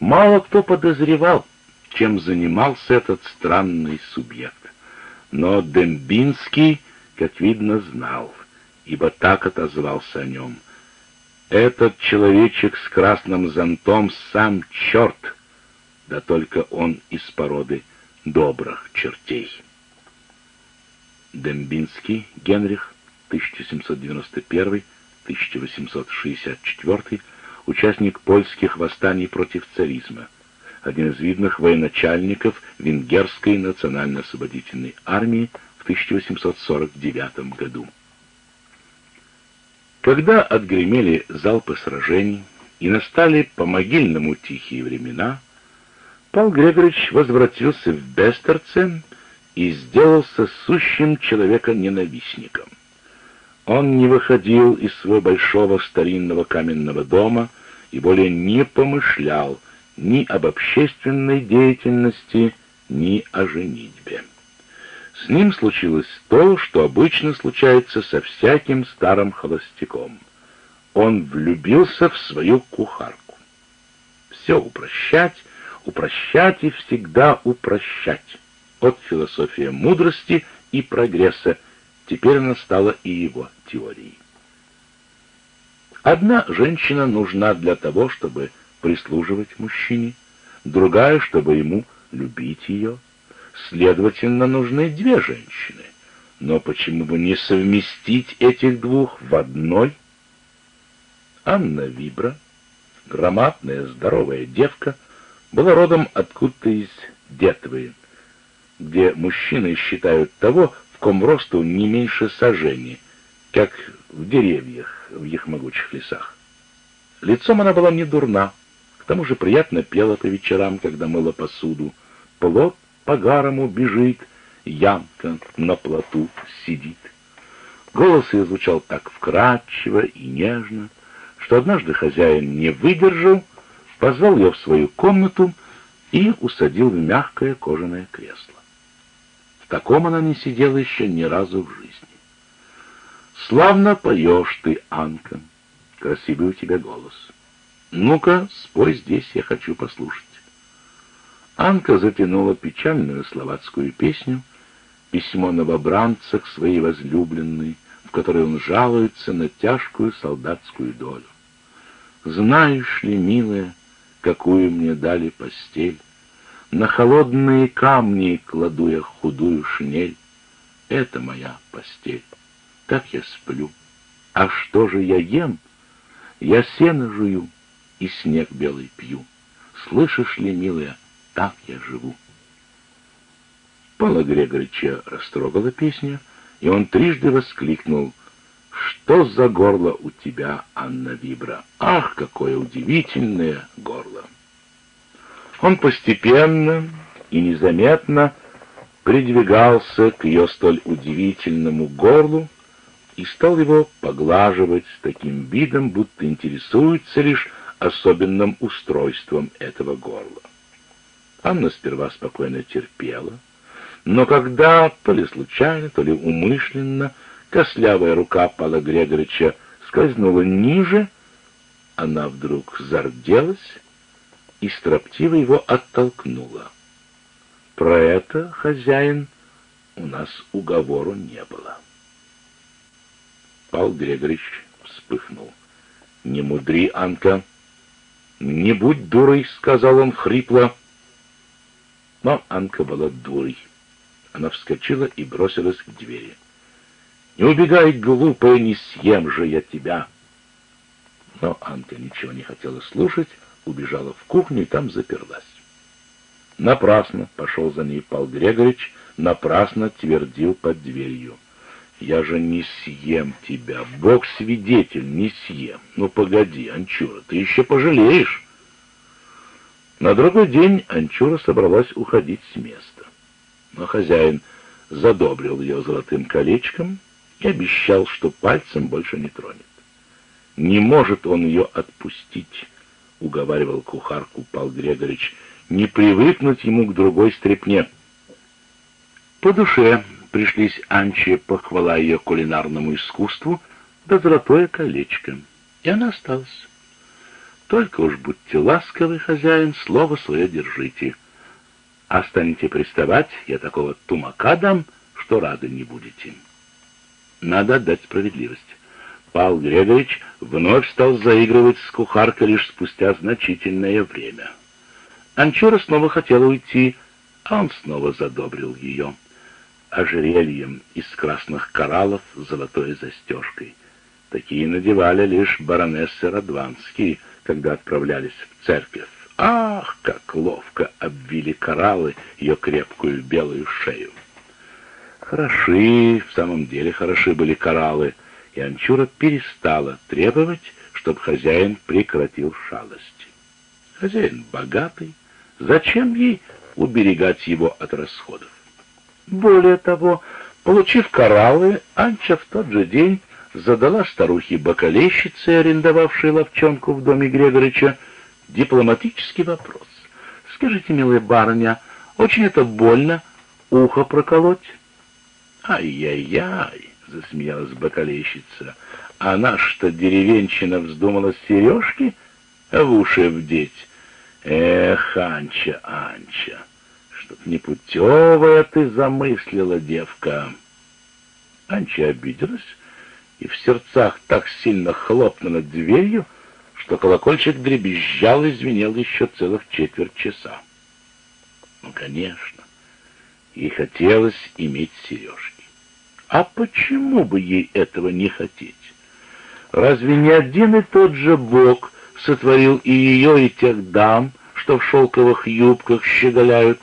Мало кто подозревал, чем занимался этот странный субъект. Но Дембинский, как видно, знал, ибо так отозвался о нем. Этот человечек с красным зонтом сам черт, да только он из породы добрых чертей. Дембинский Генрих, 1791-1864, участник польских восстаний против царизма, один из видных военачальников Венгерской национально-освободительной армии в 1849 году. Когда отгремели залпы сражений и настали по-могильному тихие времена, Павел Григорьевич возвратился в Бестерце и сделался сущим человека-ненавистником. Он не выходил из своего большого старинного каменного дома и более не помышлял ни об общественной деятельности, ни о женитьбе. С ним случилось то, что обычно случается со всяким старым холостяком. Он влюбился в свою кухарку. Все упрощать, упрощать и всегда упрощать. От философии мудрости и прогресса — Теперь она стала и его теорией. Одна женщина нужна для того, чтобы прислуживать мужчине, другая, чтобы ему любить ее. Следовательно, нужны две женщины. Но почему бы не совместить этих двух в одной? Анна Вибра, громадная, здоровая девка, была родом откуда-то из Детвы, где мужчины считают того, ком росту не меньше сажени, как в деревьях в их могучих лесах. Лицом она была не дурна, к тому же приятно пела по вечерам, когда мыла посуду. Плод по гарому бежит, ямка на плоту сидит. Голос ее звучал так вкрадчиво и нежно, что однажды хозяин не выдержал, позвал ее в свою комнату и усадил в мягкое кожаное кресло таком она не сидела еще ни разу в жизни. «Славно поешь ты, Анка. Красивый у тебя голос. Ну-ка, спой здесь, я хочу послушать». Анка затянула печальную словацкую песню, письмо новобранца к своей возлюбленной, в которой он жалуется на тяжкую солдатскую долю. «Знаешь ли, милая, какую мне дали постель?» На холодные камни кладу я худую шинель. Это моя постель. Так я сплю. А что же я ем? Я сено жую и снег белый пью. Слышишь ли, милая, так я живу. Павла Григорьевича растрогала песня, и он трижды воскликнул «Что за горло у тебя, Анна Вибра? Ах, какое удивительное горло!» Он постепенно и незаметно придвигался к ее столь удивительному горлу и стал его поглаживать с таким видом, будто интересуется лишь особенным устройством этого горла. Анна сперва спокойно терпела, но когда, то ли случайно, то ли умышленно, кослявая рука Павла Григорьевича скользнула ниже, она вдруг зарделась и строптиво его оттолкнула. Про это, хозяин, у нас уговору не было. Павел Григорьевич вспыхнул. «Не мудри, Анка!» «Не будь дурой!» — сказал он хрипло. Но Анка была дурой. Она вскочила и бросилась к двери. «Не убегай, глупая, не съем же я тебя!» Но Анка ничего не хотела слушать, убежала в кухню и там заперлась. Напрасно пошел за ней Пал Григорьевич, напрасно твердил под дверью. «Я же не съем тебя, Бог свидетель, не съем. Ну погоди, Анчура, ты еще пожалеешь». На другой день Анчура собралась уходить с места. Но хозяин задобрил ее золотым колечком и обещал, что пальцем больше не тронет. Не может он ее отпустить, — уговаривал кухарку Пал Григорьевич, — не привыкнуть ему к другой стрепне. По душе пришлись Анче похвала ее кулинарному искусству да золотое колечко, и она осталась. Только уж будьте ласковы, хозяин, слово свое держите. А приставать, я такого тумака дам, что рады не будете. Надо отдать справедливость. Павел Григорьевич вновь стал заигрывать с кухаркой лишь спустя значительное время. Анчура снова хотела уйти, а он снова задобрил ее. Ожерельем из красных кораллов с золотой застежкой. Такие надевали лишь баронессы Радванские, когда отправлялись в церковь. Ах, как ловко обвили кораллы ее крепкую белую шею! Хороши, в самом деле хороши были кораллы, и Анчура перестала требовать, чтобы хозяин прекратил шалости. Хозяин богатый, зачем ей уберегать его от расходов? Более того, получив кораллы, Анча в тот же день задала старухе-бакалейщице, арендовавшей ловчонку в доме Грегорича, дипломатический вопрос. «Скажите, милая барыня, очень это больно ухо проколоть?» «Ай-яй-яй!» — засмеялась бакалейщица. «А наш-то деревенщина вздумала сережки в уши вдеть. Эх, Анча, Анча, что-то непутевое ты замыслила, девка!» Анча обиделась и в сердцах так сильно хлопнула дверью, что колокольчик дребезжал и звенел еще целых четверть часа. Ну, конечно, ей хотелось иметь сережки. А почему бы ей этого не хотеть? Разве не один и тот же Бог сотворил и ее, и тех дам, что в шелковых юбках щеголяют